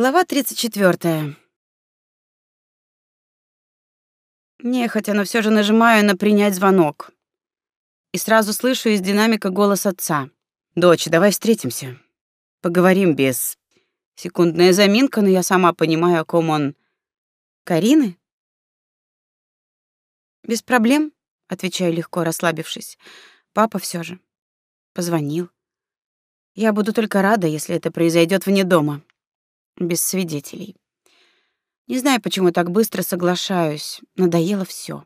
Глава 34. Нехотя, но все же нажимаю на принять звонок. И сразу слышу из динамика голос отца. «Дочь, давай встретимся. Поговорим без...» Секундная заминка, но я сама понимаю, о ком он. «Карины?» «Без проблем», — отвечаю легко, расслабившись. «Папа все же. Позвонил. Я буду только рада, если это произойдет вне дома» без свидетелей. Не знаю, почему так быстро соглашаюсь. Надоело все.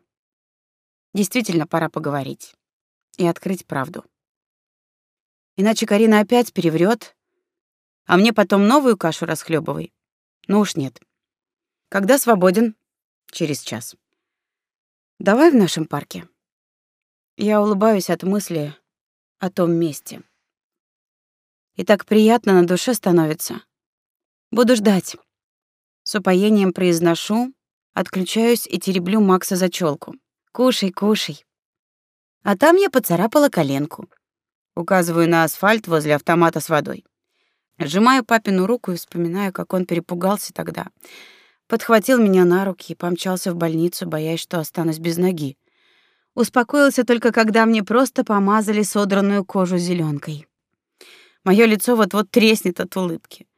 Действительно, пора поговорить и открыть правду. Иначе Карина опять переврет, а мне потом новую кашу расхлебывай. Ну уж нет. Когда свободен? Через час. Давай в нашем парке. Я улыбаюсь от мысли о том месте. И так приятно на душе становится. Буду ждать. С упоением произношу, отключаюсь и тереблю Макса за челку. Кушай, кушай. А там я поцарапала коленку. Указываю на асфальт возле автомата с водой. Сжимаю папину руку и вспоминаю, как он перепугался тогда. Подхватил меня на руки и помчался в больницу, боясь, что останусь без ноги. Успокоился только, когда мне просто помазали содранную кожу зеленкой. Мое лицо вот-вот треснет от улыбки.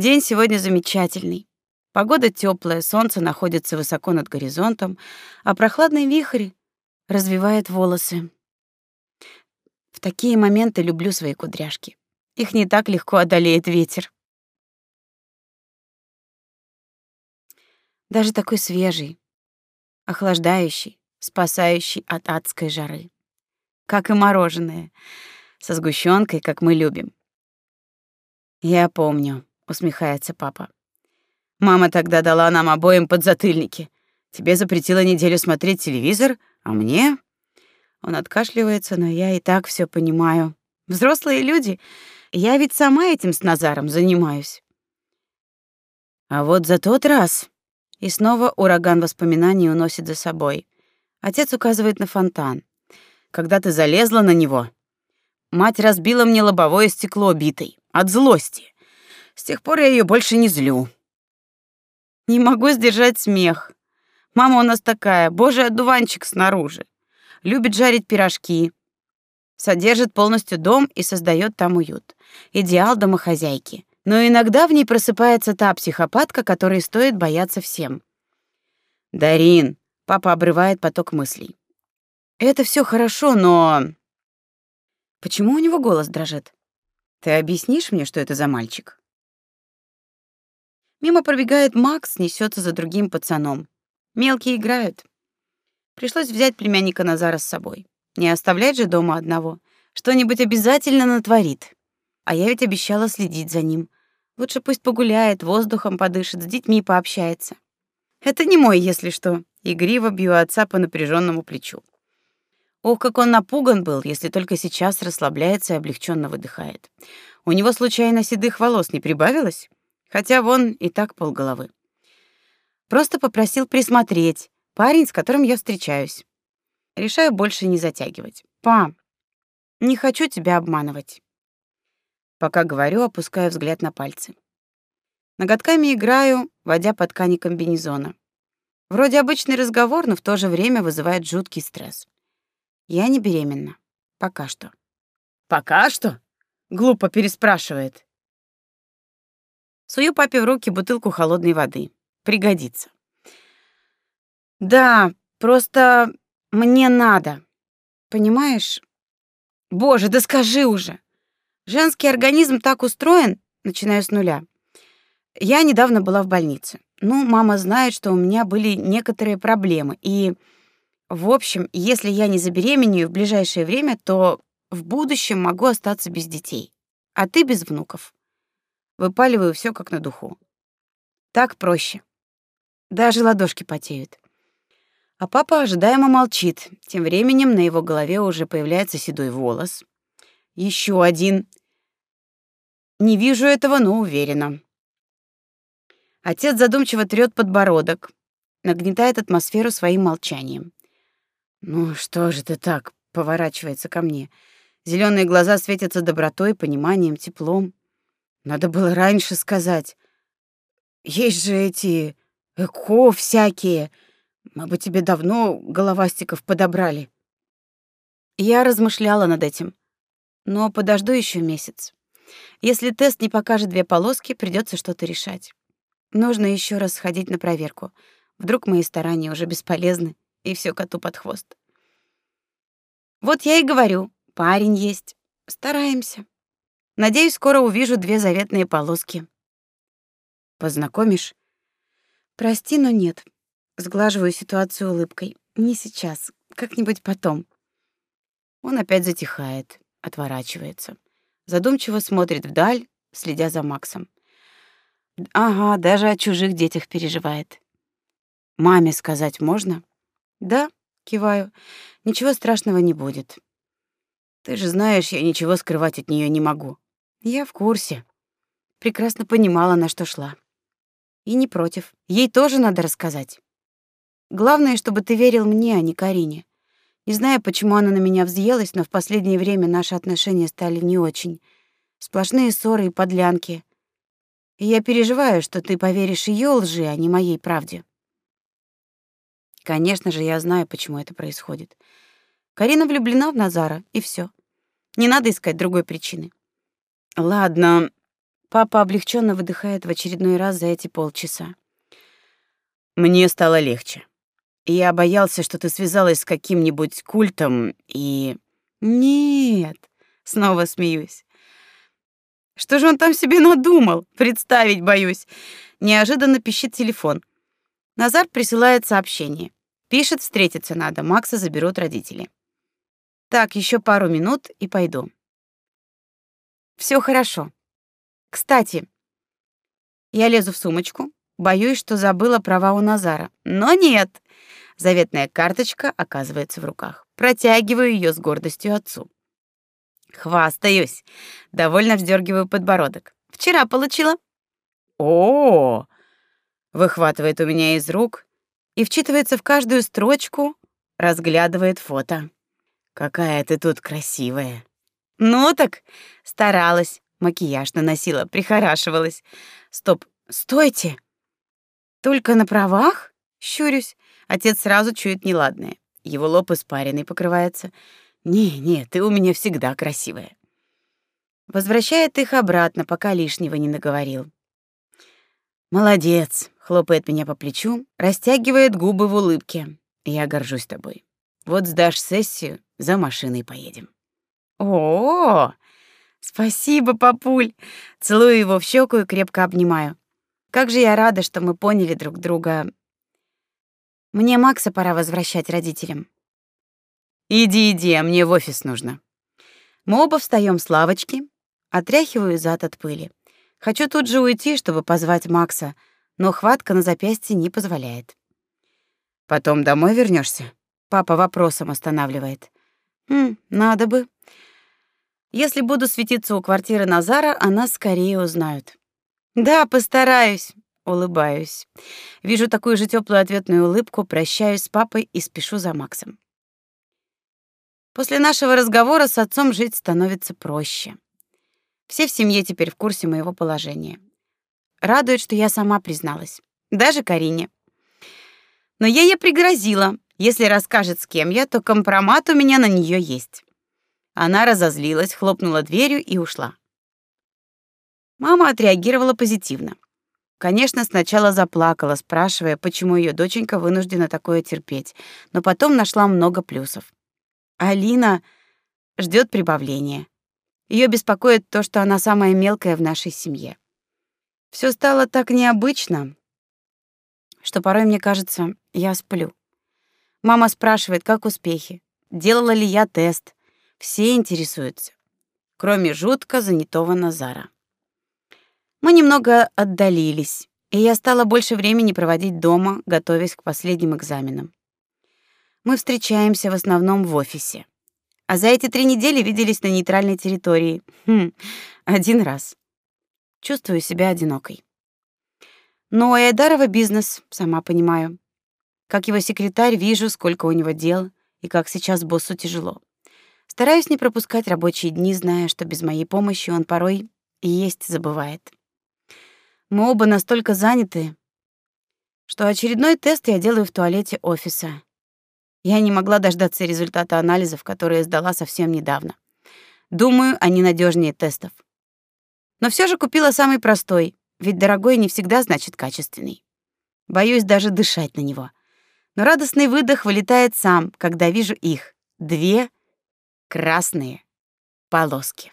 День сегодня замечательный. Погода теплая, солнце находится высоко над горизонтом, а прохладный вихрь развивает волосы. В такие моменты люблю свои кудряшки. Их не так легко одолеет ветер. Даже такой свежий, охлаждающий, спасающий от адской жары. Как и мороженое, со сгущенкой, как мы любим. Я помню усмехается папа. Мама тогда дала нам обоим подзатыльники. Тебе запретила неделю смотреть телевизор, а мне Он откашливается, но я и так все понимаю. Взрослые люди. Я ведь сама этим с Назаром занимаюсь. А вот за тот раз и снова ураган воспоминаний уносит за собой. Отец указывает на фонтан. Когда ты залезла на него, мать разбила мне лобовое стекло битой от злости. С тех пор я ее больше не злю. Не могу сдержать смех. Мама у нас такая, божий одуванчик снаружи. Любит жарить пирожки. Содержит полностью дом и создает там уют. Идеал домохозяйки. Но иногда в ней просыпается та психопатка, которой стоит бояться всем. Дарин, папа обрывает поток мыслей. Это все хорошо, но Почему у него голос дрожит? Ты объяснишь мне, что это за мальчик? Мимо пробегает Макс, несется за другим пацаном. Мелкие играют. Пришлось взять племянника Назара с собой. Не оставлять же дома одного. Что-нибудь обязательно натворит. А я ведь обещала следить за ним. Лучше пусть погуляет, воздухом подышит, с детьми пообщается. Это не мой, если что. Игриво бью отца по напряженному плечу. Ох, как он напуган был, если только сейчас расслабляется и облегченно выдыхает. У него случайно седых волос не прибавилось? Хотя вон и так полголовы. Просто попросил присмотреть, парень, с которым я встречаюсь. Решаю больше не затягивать. Па, не хочу тебя обманывать. Пока говорю, опускаю взгляд на пальцы. Ноготками играю, водя по ткани комбинезона. Вроде обычный разговор, но в то же время вызывает жуткий стресс. Я не беременна. Пока что. Пока что? Глупо переспрашивает. Сую папе в руки бутылку холодной воды. Пригодится. Да, просто мне надо. Понимаешь? Боже, да скажи уже. Женский организм так устроен, начиная с нуля. Я недавно была в больнице. Ну, мама знает, что у меня были некоторые проблемы, и в общем, если я не забеременею в ближайшее время, то в будущем могу остаться без детей. А ты без внуков. Выпаливаю все как на духу. Так проще. Даже ладошки потеют. А папа ожидаемо молчит. Тем временем на его голове уже появляется седой волос. Еще один. Не вижу этого, но уверена. Отец задумчиво трёт подбородок, нагнетает атмосферу своим молчанием. Ну что же ты так, поворачивается ко мне. Зеленые глаза светятся добротой, пониманием, теплом. Надо было раньше сказать. Есть же эти эко всякие. Мы бы тебе давно головастиков подобрали. Я размышляла над этим. Но подожду еще месяц. Если тест не покажет две полоски, придется что-то решать. Нужно еще раз сходить на проверку. Вдруг мои старания уже бесполезны, и все коту под хвост. Вот я и говорю, парень есть. Стараемся. Надеюсь, скоро увижу две заветные полоски. Познакомишь? Прости, но нет. Сглаживаю ситуацию улыбкой. Не сейчас, как-нибудь потом. Он опять затихает, отворачивается. Задумчиво смотрит вдаль, следя за Максом. Ага, даже о чужих детях переживает. Маме сказать можно? Да, киваю. Ничего страшного не будет. Ты же знаешь, я ничего скрывать от нее не могу. Я в курсе. Прекрасно понимала, на что шла. И не против. Ей тоже надо рассказать. Главное, чтобы ты верил мне, а не Карине. Не знаю, почему она на меня взъелась, но в последнее время наши отношения стали не очень. Сплошные ссоры и подлянки. И я переживаю, что ты поверишь ее лжи, а не моей правде. Конечно же, я знаю, почему это происходит. Карина влюблена в Назара, и все. Не надо искать другой причины. Ладно. Папа облегченно выдыхает в очередной раз за эти полчаса. Мне стало легче. Я боялся, что ты связалась с каким-нибудь культом и... Нет, снова смеюсь. Что же он там себе надумал? Представить боюсь. Неожиданно пищит телефон. Назар присылает сообщение. Пишет, встретиться надо, Макса заберут родители. Так, еще пару минут и пойду. Все хорошо. Кстати, я лезу в сумочку, боюсь, что забыла права у Назара. Но нет. Заветная карточка оказывается в руках. Протягиваю ее с гордостью отцу. Хвастаюсь. Довольно вздергиваю подбородок. Вчера получила. О! выхватывает у меня из рук и вчитывается в каждую строчку, разглядывает фото. Какая ты тут красивая. Ну так, старалась, макияж наносила, прихорашивалась. Стоп, стойте. Только на правах? Щурюсь. Отец сразу чует неладное. Его лоб испаренный покрывается. Не, не, ты у меня всегда красивая. Возвращает их обратно, пока лишнего не наговорил. Молодец, хлопает меня по плечу, растягивает губы в улыбке. Я горжусь тобой. Вот сдашь сессию, за машиной поедем. О, -о, -о! спасибо, папуль. Целую его в щеку и крепко обнимаю. Как же я рада, что мы поняли друг друга мне Макса пора возвращать родителям. Иди, иди, а мне в офис нужно. Мы оба встаем с лавочки, отряхиваю зад от пыли. Хочу тут же уйти, чтобы позвать Макса, но хватка на запястье не позволяет. Потом домой вернешься? Папа вопросом останавливает. Хм, надо бы. Если буду светиться у квартиры Назара, она скорее узнают. Да, постараюсь улыбаюсь. Вижу такую же теплую ответную улыбку, прощаюсь с папой и спешу за Максом. После нашего разговора с отцом жить становится проще. Все в семье теперь в курсе моего положения. Радует, что я сама призналась. Даже Карине. Но я ей пригрозила. Если расскажет, с кем я, то компромат у меня на нее есть. Она разозлилась, хлопнула дверью и ушла. Мама отреагировала позитивно. Конечно, сначала заплакала, спрашивая, почему ее доченька вынуждена такое терпеть, но потом нашла много плюсов. Алина ждет прибавления. Ее беспокоит то, что она самая мелкая в нашей семье. Все стало так необычно, что порой мне кажется, я сплю. Мама спрашивает, как успехи, делала ли я тест. Все интересуются, кроме жутко занятого Назара. Мы немного отдалились, и я стала больше времени проводить дома, готовясь к последним экзаменам. Мы встречаемся в основном в офисе. А за эти три недели виделись на нейтральной территории. Хм, один раз. Чувствую себя одинокой. Но у Айдарова бизнес, сама понимаю. Как его секретарь, вижу, сколько у него дел, и как сейчас боссу тяжело. Стараюсь не пропускать рабочие дни, зная, что без моей помощи он порой и есть забывает. Мы оба настолько заняты, что очередной тест я делаю в туалете офиса. Я не могла дождаться результата анализов, которые сдала совсем недавно. Думаю, они надежнее тестов. Но все же купила самый простой, ведь дорогой не всегда значит качественный. Боюсь даже дышать на него. Но радостный выдох вылетает сам, когда вижу их. Две красные полоски.